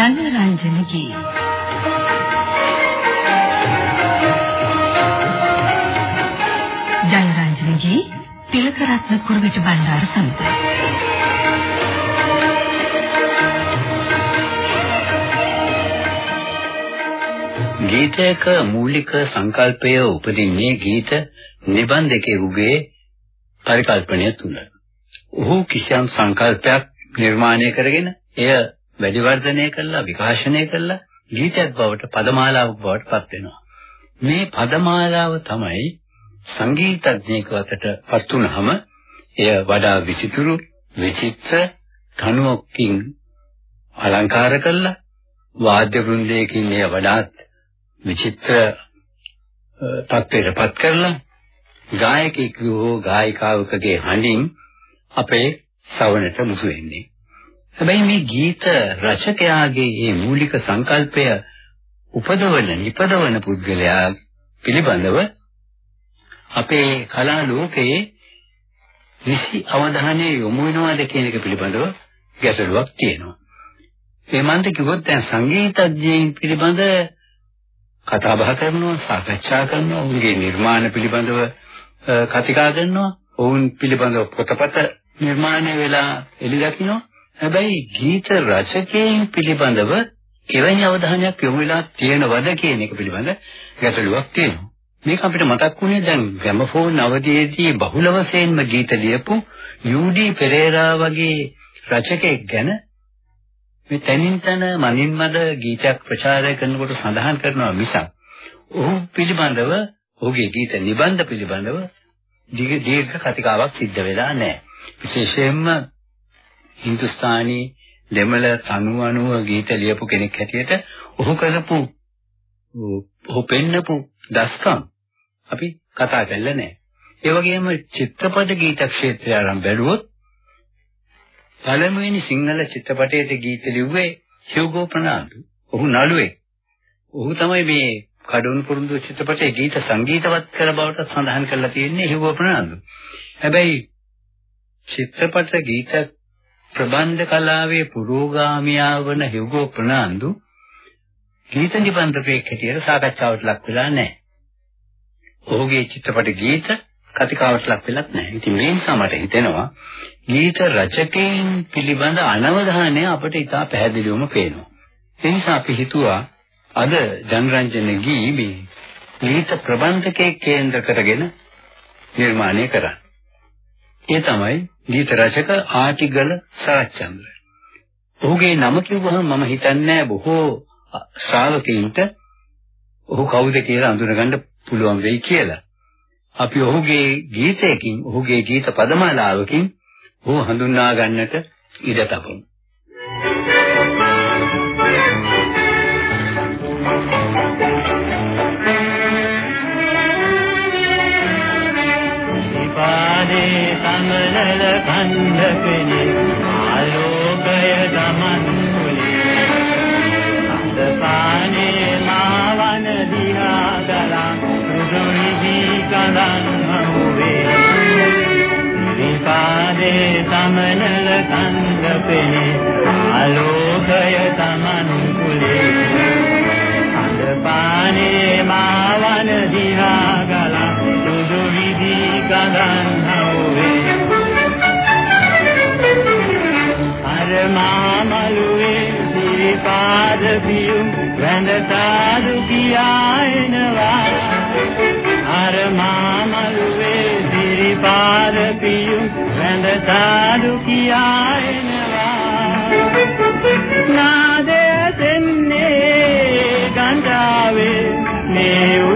ජනරන්ජනගේ ජනරන්ජනගේ තිලකරත්න කුරුවිට බණ්ඩාර සමඟ ගීතයක මූලික සංකල්පය උපදින්නේ ගීත නිබන්ධකයෙකුගේ පරිකල්පනය තුල. ඔහු කිසියම් සංකල්පයක් නිර්මාණය කරගෙන එය වැඩි වර්ධනය කරලා විකාශනය කරලා ගීතයක් බවට පදමාලාවක් බවට පත් වෙනවා. මේ පදමාලාව තමයි සංගීතඥයෙකු අතට පත් වුනහම එය වඩා විචිතුරු විචිත්‍ර කණුවකින් අලංකාර කරලා වාද්‍ය වෘන්දයකින් එය වඩාත් විචිත්‍ර තත්ත්වයටපත් කරලා ගායකයෙකු හෝ ගායිකාවකගේ හඬින් අපේ ශ්‍රවණයට මුසු වෙන්නේ. හැබැයි මේ ගීත රචකයාගේ මේ මූලික සංකල්පය උපදවන නිපදවන පුද්ගලයා පිළිබඳව අපේ කලා ලෝකයේ නිසි අවධානය යොමු වෙනවාද කියන එක පිළිබඳව ගැටලුවක් තියෙනවා. මේ මන්ද කිව්වොත් දැන් සංගීතඥයින් පිළිබඳ කතා බහ කරනවා, සාකච්ඡා කරනවා, ඔවුන්ගේ නිර්මාණ පිළිබඳව කතිකා කරනවා, ඔවුන් පිළිබඳව පොතපත නිර්මාණය වෙලා එළි දකින්නවා. හැබැයි ගීත රචකයන් පිළිබඳව එවැනි අවධානයක් යොමු වෙලා තියෙනවද කියන එක පිළිබඳ ගැටලුවක් තියෙනවා. මේක අපිට මතක් වුණේ දැන් ග්‍රැමෆෝන් අවධියේදී බහුල වශයෙන්ම ගීත ලියපු යූඩී පෙරේරා වගේ රචකයෙක් ගැන මේ තනින් තන මනින් මද ගීතයක් ප්‍රචාරය කරනකොට සඳහන් කරනවා මිසක් ඔහු පිළිබඳව ඔහුගේ ගීත නිබන්ධ පිළිබඳව දීර්ඝ කතිකාවක් සිද්ධ වෙලා නැහැ. විශේෂයෙන්ම හින්දුස්ථානි දෙමළ තනු අනුව ගීත ලියපු කෙනෙක් හැටියට ඔහු කරපු ඔහු පෙන්නපු දස්කම් අපි කතා කරලා නැහැ. ඒ වගේම චිත්‍රපට ගීත ක්ෂේත්‍රය ආරම්භ බැලුවොත් පළමුවෙනි සිංහල චිත්‍රපටයේ ගීත ලිව්වේ හියුගෝ ප්‍රනාන්දු. ඔහු නළුවෙක්. ඔහු තමයි මේ කඩුණු පුරුදු චිත්‍රපටයේ ගීත සංගීතවත් කර බවට සඳහන් කරලා තියෙන්නේ හියුගෝ ප්‍රනාන්දු. හැබැයි චිත්‍රපට ගීත ප්‍රබන්ධ කලාවේ පුරෝගාමියා වන හියුගෝ ප්‍රනාන්දු ගීත නිබන්ධකයෙක් හැටියට සාකච්ඡාවට ලක් වෙලා නැහැ. ඔහුගේ චිත්‍රපට ගීත කතිකාවට ලක් වෙලත් නැහැ. ඉතින් මේ නිසා මට හිතෙනවා ගීත රචකයන් පිළිබඳ අනවධානය අපිට ඉතා පැහැදිලිවම පේනවා. ඒ නිසා අපි හිතුවා අද ජනරන්ජන ගී මේ ගීත ප්‍රබන්ධකයෙක් කේන්ද්‍ර කරගෙන නිර්මාණය කරන්නේ. ඒ තමයි ගීත රචක ආටිගල සරච්චන්ද්‍ර. ඔහුගේ නම කිව්වහම මම හිතන්නේ බොහෝ ශ්‍රාවකයින්ට ඔහු කවුද කියලා අඳුනගන්න පුළුවන් වෙයි කියලා. අපි ඔහුගේ ගීතයකින් ඔහුගේ ගීත පදමාලාවකින් ඔහු හඳුන්වා ගන්නට ඉඩ තබමු. සමනල කන්දකනේ ආලෝකය තමන් මුලේ අන්දපානේ මාවන දිහා ගලා සුදුනිහි කඳන් හමුවේ. විපාදේ සමනල කන්දකනේ ආලෝකය තමන් මුලේ මාමලුවේ සිරිපාද පියුම් වැඳ සාදු කියා එනවා අර මාමලුවේ සිරිපාද පියුම් වැඳ සාදු කියා එනවා නාදය දෙන්නේ ගංගාවේ මේ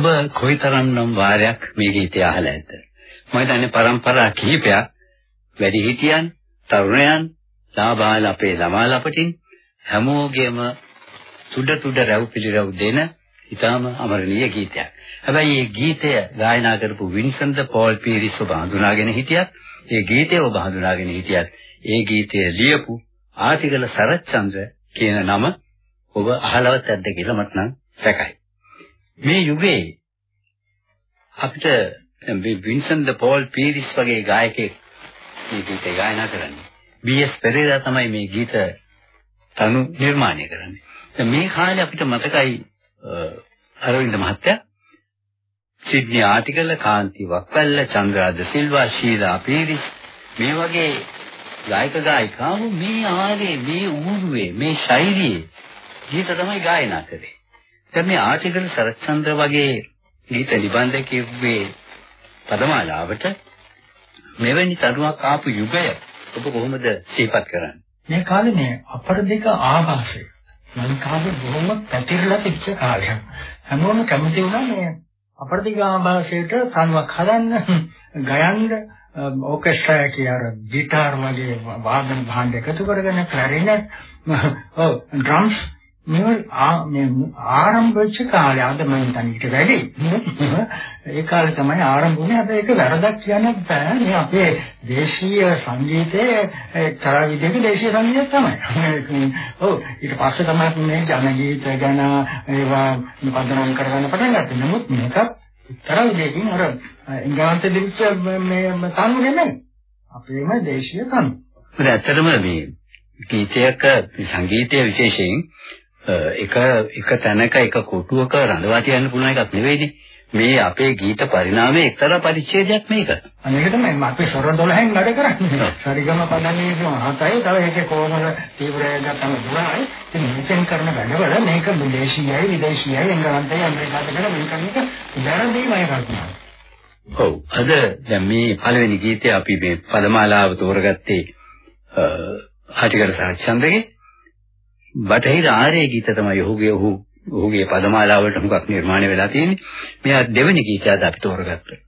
ඔබ කොයිතරම්නම් වාරයක් මේ ගීතය අහලා ඇද්ද? මම හිතන්නේ પરම්පරා කිහිපයක් වැඩිහිටියන්, තරුණයන්, ලාබාල අපේ ළමා ලපටින් හැමෝගෙම සුඩ සුඩ රැව් පිළිරව් දෙන ඊටාම අමරණීය ගීතයක්. හැබැයි මේ ගීතය ගායනා කරපු වින්සන්ත පෝල් පීරිස් ඔබ හඳුනාගෙන හිටියත්, මේ ගීතය ඔබ හඳුනාගෙන හිටියත්, ඒ ගීතය ලියපු ආටිගල සරච්චන්ද්‍ර කියන නම ඔබ අහලවත් ඇද්ද කියලා මට නම් සැකයි. මේ යුගයේ අපිට වින්සන් ද පෝල් පීරිස් වගේ ගායකයෙක් මේ ගීතය ගායනා කරන්නේ. බී.එස්. පෙරේරා තමයි මේ ගීත තනු නිර්මාණය කරන්නේ. දැන් මේ කාලේ අපිට මතකයි අරවින්ද මහත්තයා සිඩ්නි ආටිකල කාන්ති වක්වැල්ල චන්ද්‍රාද සිල්වා ශීලා පීරිස් මේ වගේ ගායක ගායිකාවෝ මේ ආරේ මේ ඌරුවේ මේ ශෛලියේ ගීත තමයි ගායනා කරේ. දැන් මේ ආටිකල් සරච්චන්ද්‍ර වගේ ගීත නිබන්ධ කිව්වේ පදමාලාවට මෙවැනි තරුවක් ආපු යුගය ඔබ කොහොමද සිහිපත් කරන්නේ? මේ කාලේ මේ අපරදිග ආభాසය ලංකාවේ බොහොම පැතිරලා තිබ්ච කාලයක්. හැමෝම කැමති වුණා මේ අපරදිග ආభాසයට සම්වක් හදන්න ගයන්න ඕකෙස්ට්‍රා කියන ගිටාර් වගේ වාදන භාණ්ඩ එකතු කරගෙන ක්ලැරිනෙට් ඔව් ඩ්‍රම්ස් මේ ආරම්භ වෙච්ච කාලේ අද මම හිතන්නේ ඊට වැඩි. ඒ කාලේ තමයි ආරම්භ වුණේ හැබැයි ඒක වැරදක් කියන්නත් බෑ. මේ අපේ දේශීය සංගීතයේ එක්තරා විදිහක දේශීය සංගීතය තමයි. ඔව්. ඊට පස්සේ තමයි මේ ජනගීත ගැන ඒවා පදනම් කරගන්න පටන් ගත්තේ. නමුත් මේකත් එක්තරා විදිහකින් අර ඉංග්‍රීසි දිවිච්ච මේ තනු නෙමෙයි. අපේම දේශීය තනු. ඒක ඇත්තටම මේ ගීතයක සංගීතය විශේෂයෙන් එක එක තැනක එක කොටුවක රඳවා තියන්න පුළුවන් එකක් නෙවෙයිනේ. මේ අපේ ගීත පරිණාමයේ එක්තරා පරිච්ඡේදයක් මේක. අනේක තමයි අපි ස්වර 12න් වැඩ කරන්නේ. සරිගම පදන්නේ හතයි තව ඒකේ කොමල තීව්‍රය ගන්න දුරයි. ඉතින් මෙතෙන් කරන වැඩවල මේක විදේශීයයි විදේශීයයි එංගලන්තයි ඇමරිකාවට කරන මේක මේක දැනදීමයි කරන්නේ. ඔව් අද දැන් මේ පළවෙනි ගීතය අපි මේ පදමාලාව තෝරගත්තේ ආටිකර සාචන්දගේ බටහිර ආර්ය ගීත තමයි ඔහුගේ ඔහු ඔහුගේ පදමාලාවලට හුඟක් නිර්මාණය වෙලා තියෙන්නේ. මෙයා දෙවෙනි ගීතය අද අපි තෝරගත්තා.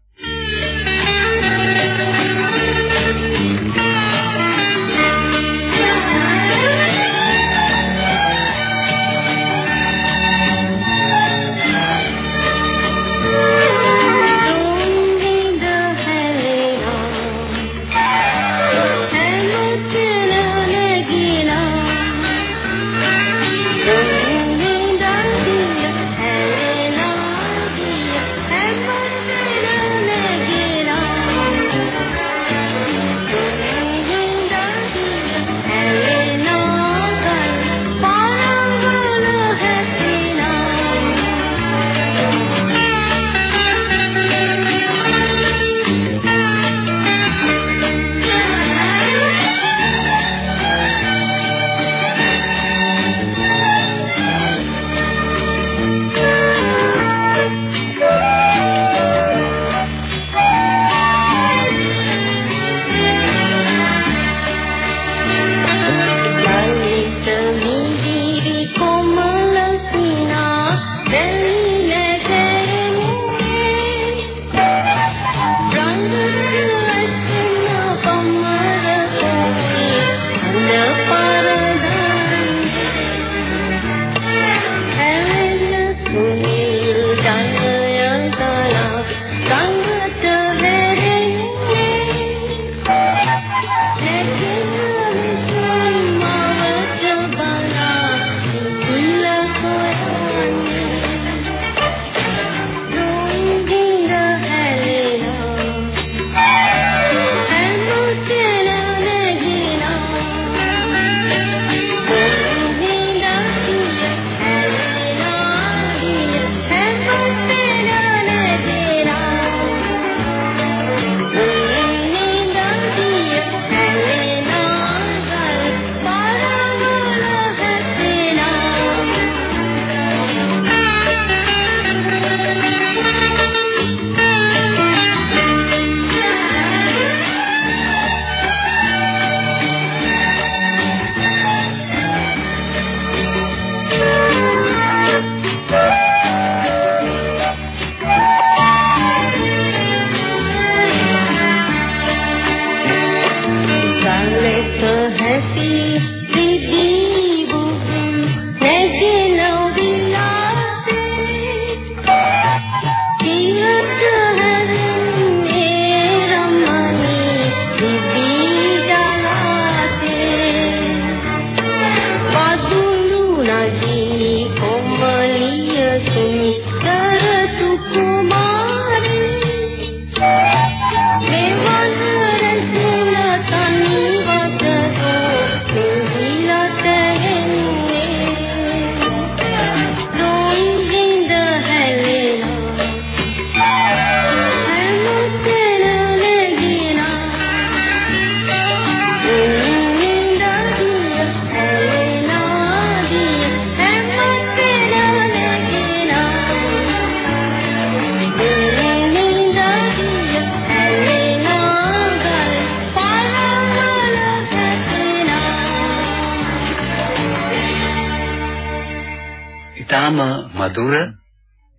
මధుර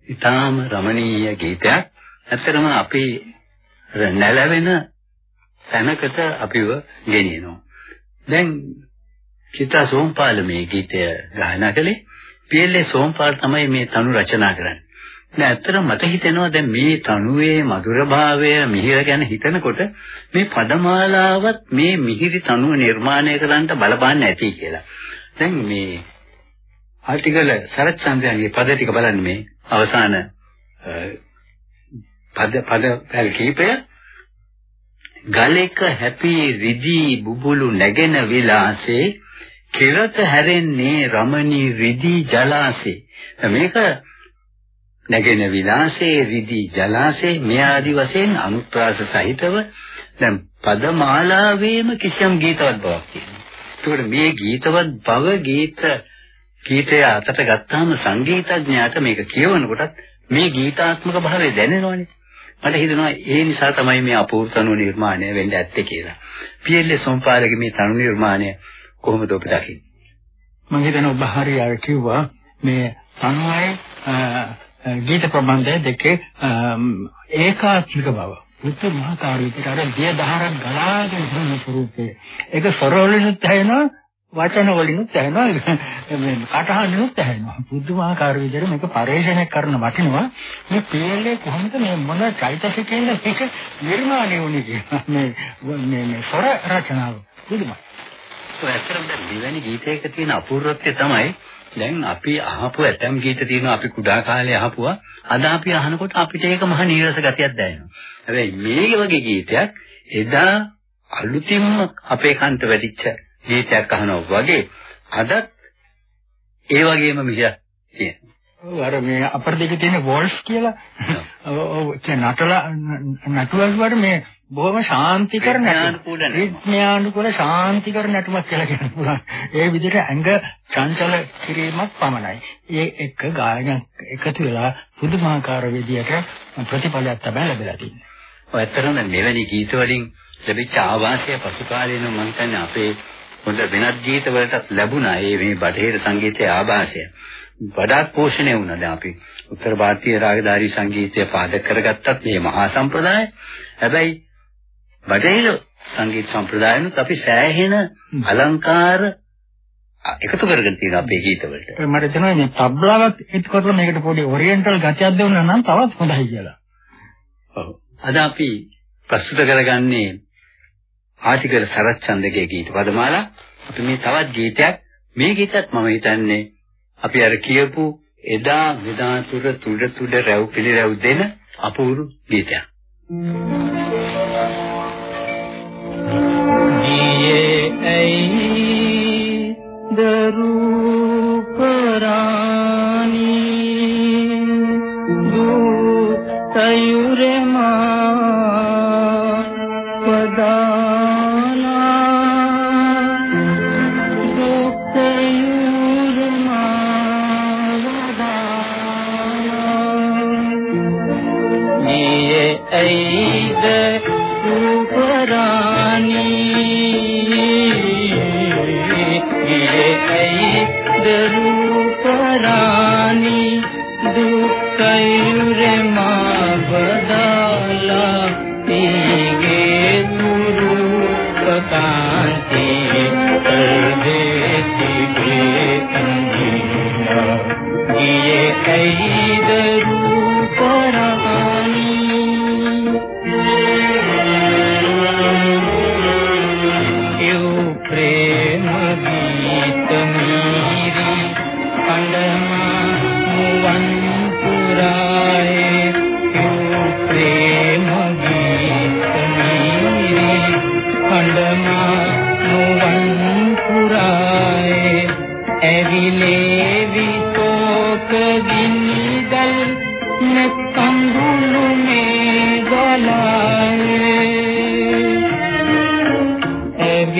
ඊටාම රමණීය ගීතයක්. ඇත්තටම අපි නැලවෙන තැනකට අපිව ගෙනියනවා. දැන් චිත්‍රා සෝම්පාල මේ ගීතය ගායනා කළේ පීඑල්ඒ සෝම්පාල තමයි මේ තනු රචනා කරන්නේ. දැන් ඇත්තටම මට හිතෙනවා දැන් මේ තනුවේ මధుරභාවය මිහිර ගැන හිතනකොට මේ පදමාලාවත් මේ මිහිරි තනුව නිර්මාණය කරන්න බලපාන්නේ නැති කියලා. දැන් මේ ආටිකල සරත් චන්ද්‍රයන්ගේ පද ටික බලන්න මේ අවසාන පද පද පැල් කීපය ගලෙක හැපි රිදී බුබුලු නැගෙන විලාසේ කෙරත හැරෙන්නේ රමණී රිදී ජලාසේ මේක නැගෙන විලාසේ රිදී ජලාසේ මේ ආදි වශයෙන් අනුත්‍රාස සහිතව දැන් පදමාලාවේම කිසියම් ගීතවත් බවක් තියෙනවා. ඒකට මේ ගීතවත් බව ගීත ගීතය අතට ගත්තාම සංගීතඥයාට මේක කියවනකොටත් මේ ගීතාත්මක භාවය දැනෙනවනේ. මට හිතෙනවා ඒ නිසා තමයි මේ අපූර්ව තනු නිර්මාණය වෙන්න ඇත්තේ කියලා. පීඑල්ඒ සොම්පාලගේ මේ තනු නිර්මාණය කොහොමද ඔබ දකින්නේ? මම හිතන ඔබ හරියට කිව්වා මේ තනුවයි ගීත ප්‍රබන්ධය දෙකේ ඒකාත්මික බව. උත්තර මහා කාර්යයට අර දිය දහරක් ගලාගෙන යන ස්වරූපේ. ඒක සරලව තැහෙනවා වචන වලිනුත් ඇහෙනවා. මේ කටහඬිනුත් ඇහෙනවා. පුදුමාකාර විදිහට මේක පරිශීලනය කරන වටිනවා. මේ පීඑල්ඒ කොහොමද? මේ මොන චෛතසිකයෙන් මේක නිර්මාණය වුනේ කියලා. මේ මේ මේ ස්වර රචනාව. පුදුමයි ඒ ඇත්තටම දැන් මෙවැනි ගීතයක තියෙන අපූර්වත්වය තමයි දැන් අපි අහපු ඇතම් ගීත තියෙනවා අපි කුඩා කාලේ අහපුවා. අද අපි අහනකොට අපිට ඒක මහ නීරස ගතියක් දැනෙනවා. හැබැයි මේ වගේ ගීතයක් එදා අලුතින්ම අපේ කන්ට වැටිච්ච ගීතයක් අහනවා වගේ අදත් ඒ වගේම මිහිරක් තියෙනවා. ඔව් අර මේ අපර දෙකේ තියෙන වෝල්ස් කියලා ඔව් නටලා නටුවල් වල මේ බොහොම ශාන්තිකර විඥානුකූල විඥානුකූල ශාන්තිකර නැටුමක් කියලා කියන්න පුළුවන්. ඒ විදිහට ඇඟ චංචල කිරීමක් පමණයි. ඒ එක ගායන එකතු වෙලා පුදුමාකාර විදිහට ප්‍රතිඵලයක් තමයි ලැබලා තියෙන්නේ. ඔය ඇත්තටම මෙවැනි ගීත වලින් ලැබිච්ච ආවාසය පසු කාලේන මම හිතන්නේ අපේ හොඳ වෙනත් ගීත වලටත් ලැබුණා ඒ මේ බටහිර සංගීතයේ ආభాෂය. වඩාත් පෝෂණය වුණා. දැන් අපි උත්තර ಭಾರತೀಯ රාගධාරී සංගීතය පාදක කරගත්තත් මේ මහා සම්ප්‍රදාය. හැබැයි බටහිර සංගීත සම්ප්‍රදායනත් අපි සෑහෙන අලංකාර එකතු කරගෙන තියෙන අපේ ගීතවලට. මට තේරෙනවා මේ තබ්ලාවත් එකතු කරලා මේකට පොඩි ඔරියන්ටල් ගතියක් දෙන්න නම් තවත් හොඳයි කියලා. ඔව්. අද අපි ප්‍රස්තුත කරගන්නේ ආටිකල් සරච්චන්දගේ ගීත පදමාලා අපි මේ තවත් ගීතයක් මේ ගීතත් මම හිතන්නේ අපි අර කියපු එදා විදාතුර තුඩ තුඩ රැව් පිළිරැව් දෙන අපූර්ව ගීතයක්. ගියේ ඇයි දරූප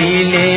लीले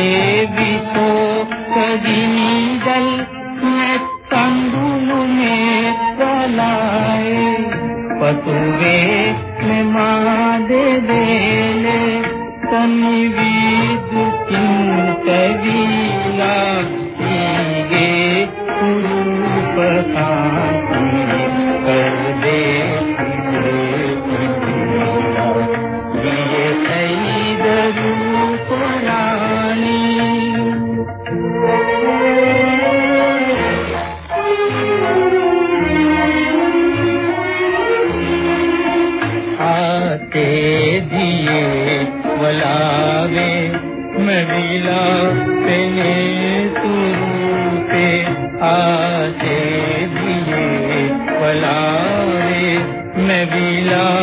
ආසේ දියේ වලාවේ මවිලා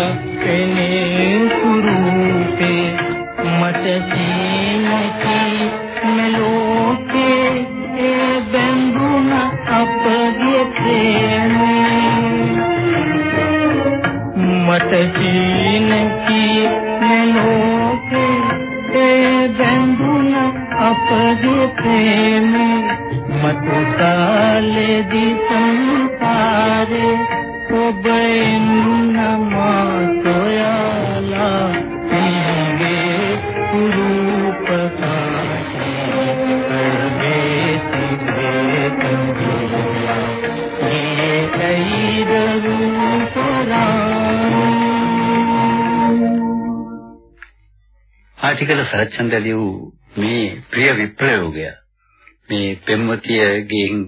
ආටිකල සරච්චන්ද ලියූ මේ ප්‍රිය විප්‍රයෝගය මේ පෙම්වතියගෙන්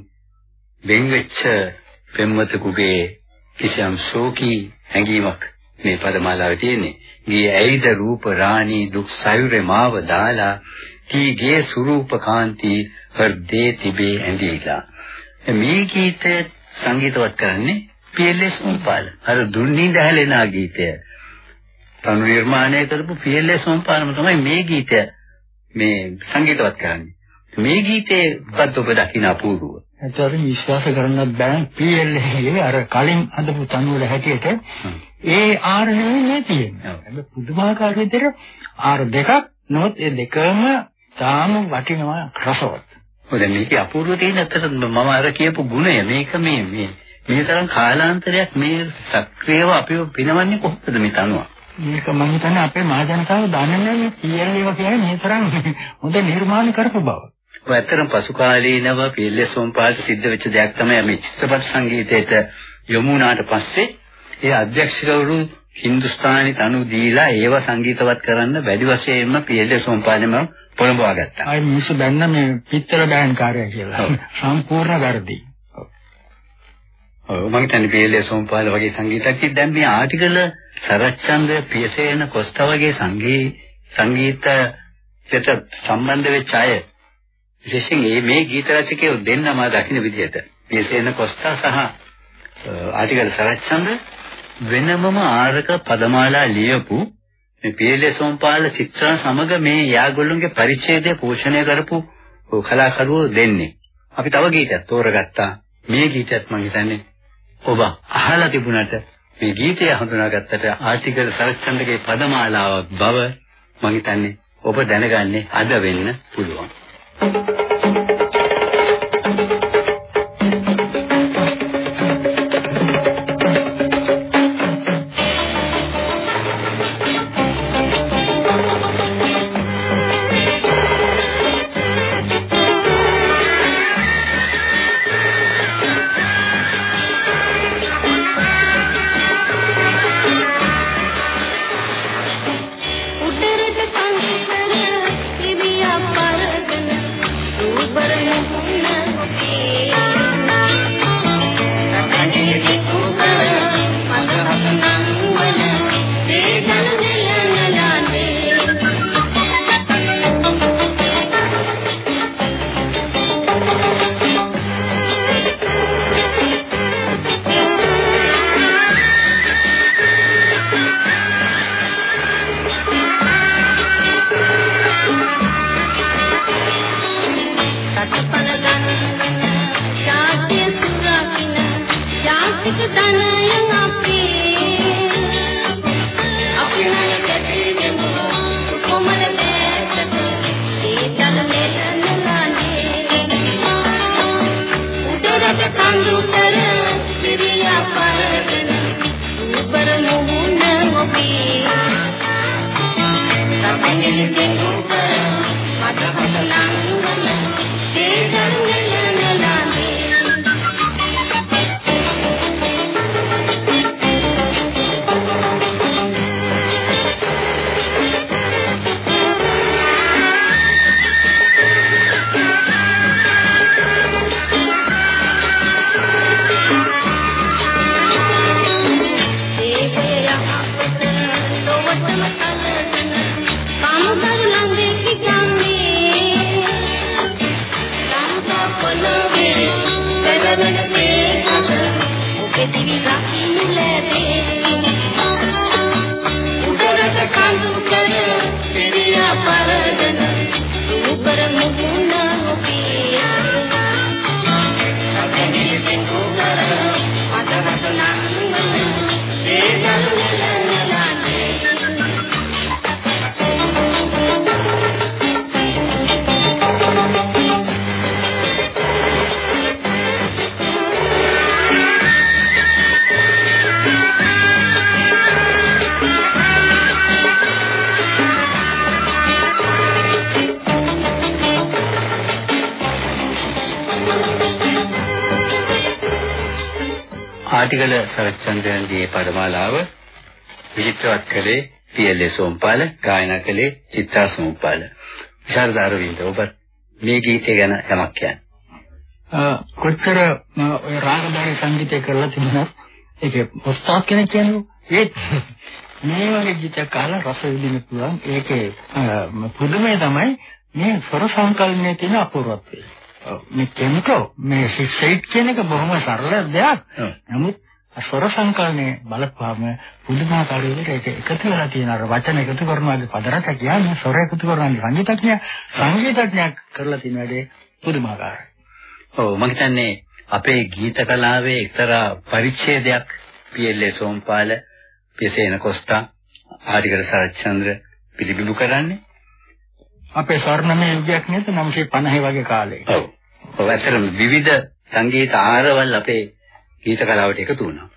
වෙන්වෙච්ච පෙම්වතෙකුගේ කිසියම් ශෝකී හැඟීමක් මේ පදමාලාවේ තියෙන්නේ. ගියේ ඇයිද රූප රාණී දුක් සයුරේ මාව දාලා තීගේ සුරූප කාන්ති හෘදේ තිබේ ඇඳීලා. මේ ගීතය සංගීතවත් කරන්නේ පීඑල්එස් මොන්පාල. අර දුන්නී දැහැලෙනා ගීතය. තනු නිර්මාණය කරපු පීඑල්එස් මොන්පාලම තමයි මේ ගීතය මේ සංගීතවත් කරන්නේ. මේ ගීතේ මොකද්ද ඔබ දකින්න අපූර්ව? ඇත්තටම විශ්වාස කරන්නත් බෑ PLA අර කලින් හදපු තනුවල හැටියට ඒ ආර නෙවෙයි තියෙන්නේ. පුදුමාකාර විදිහට ආර දෙකක් නමුත් ඒ දෙකම තාම වටිනවා රසවත්. ඔය දැන් මේකේ අපූර්ව තියෙන ඇත්තට මම අර කියපු ගුණය මේක මේ මේ මේ තරම් කාලාන්තරයක් මේ සක්‍රියව අපිව පිනවන්නේ කොහොමද මේ තනුව? මේක මම හිතන්නේ අපේ මහජනතාව දන්නේ නැහැ PLA කියන්නේ මේ තරම් හොඳ නිර්මාණ කරපු බව. ඇත්තටම පසු කාලීනව පීඑල්එස් සෝම්පාලට සිද්ධ වෙච්ච දෙයක් තමයි මේ චිත්‍රපට සංගීතයට යොමු වුණාට පස්සේ ඒ අධ්‍යක්ෂකවරු හින්දුස්තානි තනු දීලා ඒව සංගීතවත් කරන්න වැඩි වශයෙන්ම පීඑල්එස් සෝම්පාලෙම පොළඹවා ගත්තා. අය මිනිස්සු බැන්න මේ පිටතර බෑන් කාර්යය කියලා. සම්පූර්ණ වැරදි. ඔව් මම හිතන්නේ පීඑල්එස් සෝම්පාල වගේ සංගීතඥයෙක් දැන් මේ ආටිකල සරච්චන්ද්‍ර පියසේන කොස්තා වගේ සංගී සංගීතයට සම්බන්ධ වෙච්ච අය විශේෂයෙන් මේ මේ ගීත රචකයෝ දෙන්නම දකින්න විදිහට පියසේන කොස්තා සහ ආටිකල සරච්චන්ද්‍ර වෙනමම ආරක පදමාලා ලියපු මේ පීඑල්එස් සෝම්පාල චිත්‍ර සමග මේ යාගොල්ලන්ගේ පරිච්ඡේදය පෝෂණය කරපු කලාකරුවෝ දෙන්නේ. අපි තව ගීතයක් තෝරගත්තා. මේ ගීතයත් මම හිතන්නේ ඔබ අහලා තිබුණාට මේ ගීතය හඳුනාගත්තට ආටිකල් සරච්චන්දගේ පදමාලාවක් බව මම හිතන්නේ ඔබ දැනගන්නේ අද වෙන්න පුළුවන්. උඩරට කරන මේ අම උපෙතිවි රකින්න ආටිගල සරච්චන්ද්‍රන්ගේ පදමාලාව විචිත්‍රවත් කළේ පීඑල්ඒ සෝම්පාල ගායනා කළේ චිත්‍රා සෝම්පාල විශාරද අරවින්ද ඔබ මේ ගීතය ගැන යමක් කියන්න. කොච්චර ඔය රාගදාරී සංගීතය කරලා තිබුණත් ඒකේ උස්තාද් කෙනෙක් කියන්නේ ඒත් මේ වගේ ගීතයක් අහලා රස විඳින්න පුළුවන් ඒකේ පුදුමය තමයි මේ ස්වර සංකල්පයේ තියෙන අපූර්වත්වය. මේ කෙන්කෝ මේ සික්සයිට් කියන එක බොහොම සරල දෙයක්. නමුත් ස්වර සංකල්පනේ බලපුවාම පුදුමාකාර විදිහට එකතු වෙලා තියෙන අර වචන එකතු කරනවාගේ පද රට කියන්නේ ස්වර එකතු කරනවාගේ සංගීතඥය සංගීතඥයෙක් කරලා තියෙන වැඩේ පුදුමාකාරයි. ඔව් මම හිතන්නේ අපේ ගීත කලාවේ එක්තරා පරිච්ඡේදයක් පීඑල්ඒ සෝම්පාල පියසේන කොස්තා ආරිකර සරච්චන්ද්‍ර පිළිබිඹු කරන්නේ. අපේ ස්වර්ණමය යුගයක් නේද 950 වගේ කාලේ. ඔව්. ඔව් ඇත්තටම විවිධ සංගීත ආරවල් අපේ ගීත කලාවට එකතු වුණා.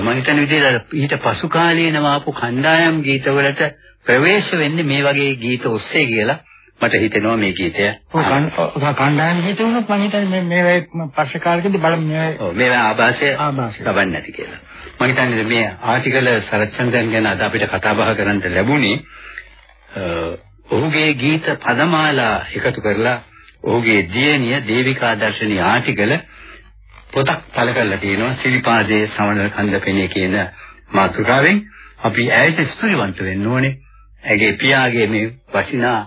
මම හිතන විදිහට ඊට පසු කාලේනම ආපු කණ්ඩායම් ගීතවලට ප්‍රවේශ වෙන්නේ මේ වගේ ගීත ඔස්සේ කියලා මට හිතෙනවා මේ ගීතය. ඔව් කණ්ඩායම් හිත වුණොත් මම හිතන්නේ මේ මේ පස්සේ කාලෙකදී බලමු මේ ඔව් මේවා ආభాෂය. ලබන්නේ නැති කියලා. මම හිතන්නේ මේ ආටිකල සරච්චන්දන් ගැන අද අපිට කතා බහ කරන්න ලැබුණේ ඔහුගේ ගීත පදමාලා එකතු කරලා ඔහුගේ දියණිය දේවිකා දර්ශනී ආටිකල පොතක් පළ කරලා තියෙනවා සිරිපාදේ සමනල කන්දපෙනේ කියන මාතෘකාවෙන් අපි ඇයට ස්තුතිවන්ත වෙන්න ඕනේ. ඇගේ පියාගේ මේ වටිනා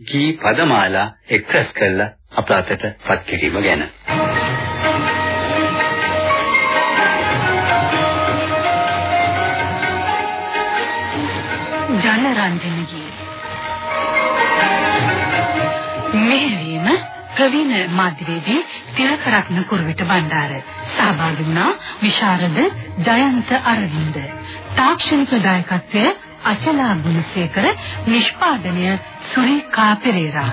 ගී පදමාලා එක්ස්ප්‍රස් කරලා අප අතට පත් කිරීම ගැන. ජනරන්ජනගේ මෙහෙවීම ප්‍රවීණ මාධ්‍යවේදී තිලකරත්න කුරුවිට බණ්ඩාර. සහභාගී වුණා විශාරද ජයන්ත අරවින්ද. තාක්ෂණික දායකත්වය අචලා ගුණසේකර නිෂ්පාදනය සුරීකා පෙරේරා.